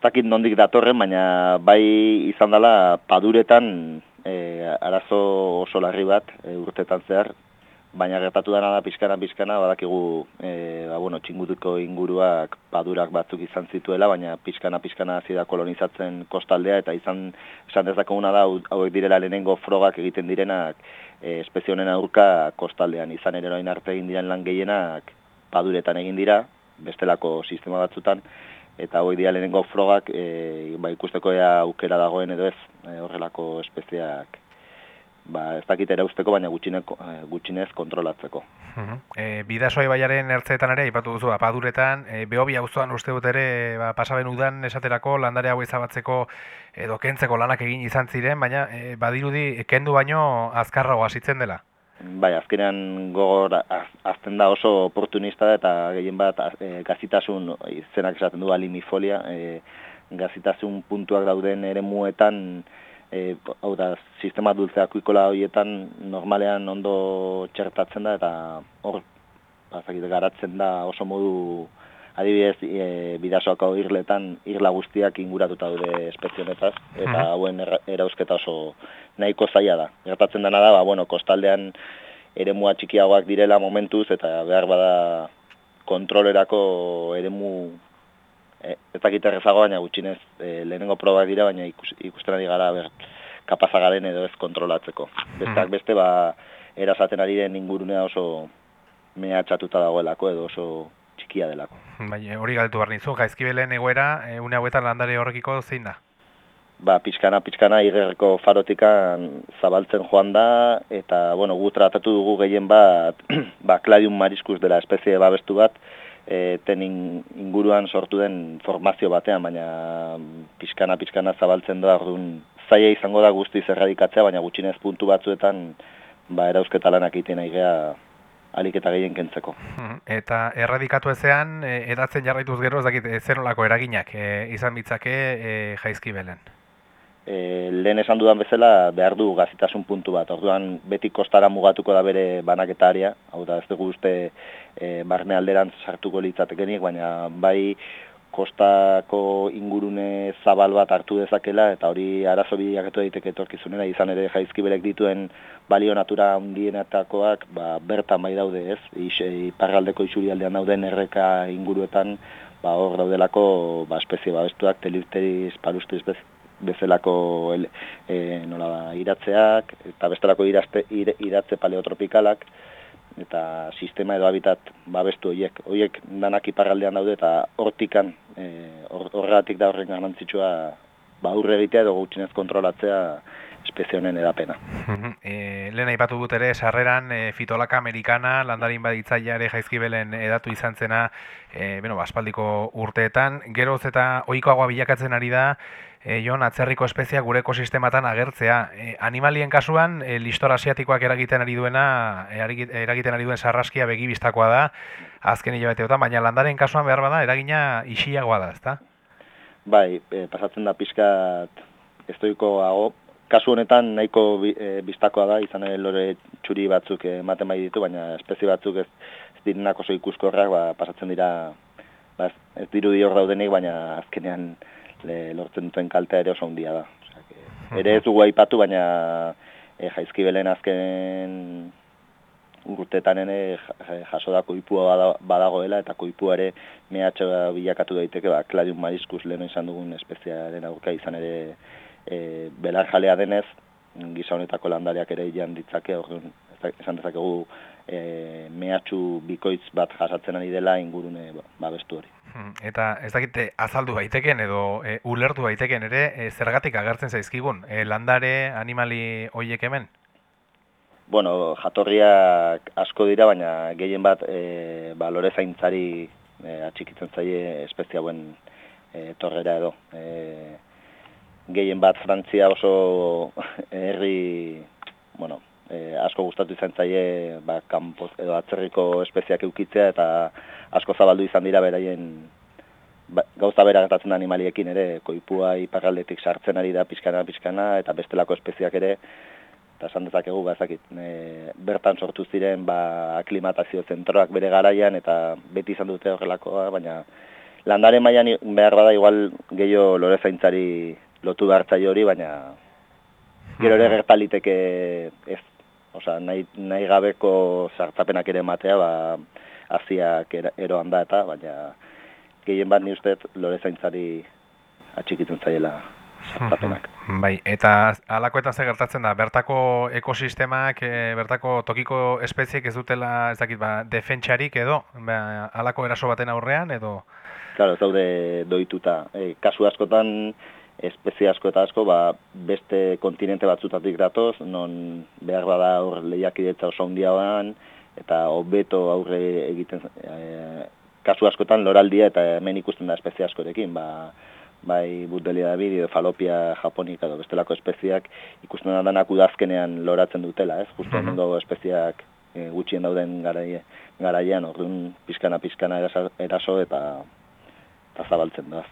dakit nondik datorren, baina bai izan dela paduretan e, arazo oso larri bat e, urtetan zehar, baina gertatu dena da pizkana pizkana badakigu e, ba, bueno, txingutuko inguruak padurak batzuk izan zituela, baina pizkana pizkana hasi kolonizatzen kostaldea eta izan esan dezakeguna da hauek direla lehenengo frogak egiten direnak e, espezionen aurka kostaldean. Izan ere orain arte egin diren lan gehienak paduretan egin dira, bestelako sistema batzutan eta hauek dira lehenengo frogak e, ba, ikusteko ea aukera dagoen edo ez e, horrelako espeziak ba, ez dakit usteko, baina gutxineko, eh, gutxinez kontrolatzeko. Uh -huh. e, Bidasoi baiaren ertzeetan ere, ipatu duzu, apaduretan, e, behobi auzoan uste dut ere, ba, pasaben udan esaterako, landare hau izabatzeko edo kentzeko lanak egin izan ziren, baina e, badirudi kendu baino azkarrago hasitzen dela. Bai, azkenean gogor azten da oso oportunista eta gehien bat e, gazitasun izenak esaten du alimifolia, e, gazitasun puntuak dauden ere muetan, e, hau da, sistema dulzeak ikola horietan normalean ondo txertatzen da, eta hor, bazakit, garatzen da oso modu, adibidez, e, bidasoako irletan, irla guztiak inguratuta daude espezionetaz, eta mhm. hauen erausketa oso nahiko zaila da. Gertatzen dena da, ba, bueno, kostaldean eremua txikiagoak direla momentuz, eta behar bada kontrolerako eremu e, ez dakit errezago, baina gutxinez e, lehenengo probak dira, baina ikus, ikusten ari gara ber, kapazagaren edo ez kontrolatzeko. Besteak hmm. beste, ba, erazaten ari den ingurunea oso mehatxatuta dagoelako edo oso txikia delako. Bai, hori galtu behar nizu, gaizkibelen egoera, e, une hauetan landare horrekiko zein da? Ba, pixkana, pixkana, igerreko farotikan zabaltzen joan da, eta, bueno, gu tratatu dugu gehien bat, ba, kladium mariskus dela espezie babestu bat, e, ten inguruan sortu den formazio batean, baina pixkana pixkana zabaltzen doa, orduan zaila izango da guztiz erradikatzea, baina gutxinez puntu batzuetan ba, erausketa lanak egiten aigea alik eta gehien kentzeko. Hmm, eta erradikatu ezean, e, edatzen jarraituz gero, ez dakit, zenolako eraginak e, izan bitzake e, jaizki belen? E, lehen esan dudan bezala behar du gazitasun puntu bat. Orduan beti kostara mugatuko da bere banaketaria, hau da ez dugu uste e, barne alderan sartuko litzatekenik, baina bai kostako ingurune zabal bat hartu dezakela eta hori arazo bideaketu daiteke etorkizunera izan ere jaizkiberek dituen balio natura handienetakoak ba, bertan bai daude ez? Iparraldeko isuri aldean dauden erreka inguruetan ba, hor daudelako ba, espezie babestuak telipteriz palustriz bez, bezalako e, nola da, iratzeak eta bestelako irazte, iratze paleotropikalak eta sistema edo habitat babestu horiek. Horiek danak iparraldean daude eta hortikan e, horregatik da horren garrantzitsua ba aurre egitea edo gutxinez kontrolatzea espezie honen edapena. e, lehen aipatu dut ere, sarreran e, fitolaka amerikana, landarin baditzaia ere jaizkibelen edatu izan zena, e, bueno, aspaldiko urteetan, geroz eta ohikoagoa bilakatzen ari da, e, jon, atzerriko espezia gure ekosistematan agertzea. E, animalien kasuan, e, listor asiatikoak eragiten ari duena, eragiten ari duen sarraskia begibistakoa da, azken hilabeteotan, baina landaren kasuan behar bada, eragina isiagoa da, ezta? Bai, e, pasatzen da pixkat estoikoago, kasu honetan nahiko e, bistakoa da, izan ere lore txuri batzuk ematen bai ditu, baina espezie batzuk ez, ez direnak oso ikuskorrak, ba, pasatzen dira, ba, ez, ez diru hor daudenik, baina azkenean le, lortzen duten kaltea ere oso handia da. ere ez dugu aipatu, baina e, jaizki belen azken urtetan ene jaso da koipua badagoela eta koipua ere mehatxo bilakatu daiteke, ba, Cladium mariscus lehen izan dugun espeziaren aurka izan ere e, belar jalea denez, gisa honetako landariak ere jan ditzake, orduan, esan dezakegu e, mehatxu bikoitz bat jasatzen ari dela ingurune ba, babestu hori. Hmm, eta ez dakite azaldu baiteken edo e, ulertu baiteken ere e, zergatik agertzen zaizkigun, e, landare animali hoiek hemen? Bueno, jatorriak asko dira, baina gehien bat e, ba, lore zaintzari e, atxikitzen zaie espezia hauen e, torrera edo. E, gehien bat Frantzia oso herri, bueno, e, asko gustatu izan zaie ba, kanpo, edo atzerriko espeziak eukitzea eta asko zabaldu izan dira beraien ba, gauza bera gertatzen animaliekin ere, koipua iparraldetik sartzen ari da pixkana pixkana eta bestelako espeziak ere eta esan dezakegu bazakit e, bertan sortu ziren ba, aklimatazio zentroak bere garaian eta beti izan dute horrelakoa, baina landare mailan behar bada igual gehiago lore zaintzari lotu behartzaio hori, baina gero ere gertaliteke ez, osea, nahi, nahi gabeko zartapenak ere matea, ba, aziak eroan da eta, baina gehien bat ni ustez lore zaintzari atxikitzen zaiela zartapenak. Bai, eta alakoetan ze gertatzen da, bertako ekosistemak, e, bertako tokiko espeziek ez dutela, ez dakit, ba, defentsarik edo, ba, alako eraso baten aurrean edo? Claro, ez daude doituta. E, kasu askotan, espezie asko eta asko, ba, beste kontinente batzutatik datoz, non behar bada hor lehiakidetza oso handiagoan, eta hobeto aurre egiten, e, kasu askotan loraldia eta hemen ikusten da espezie askorekin, ba, bai butelia da bideo, falopia japonika edo bestelako espeziak ikusten da danak udazkenean loratzen dutela, ez? Justo mm -hmm. espeziak e, gutxien dauden garaie, garaian, orduan pizkana pizkana eraso, eta, eta zabaltzen da.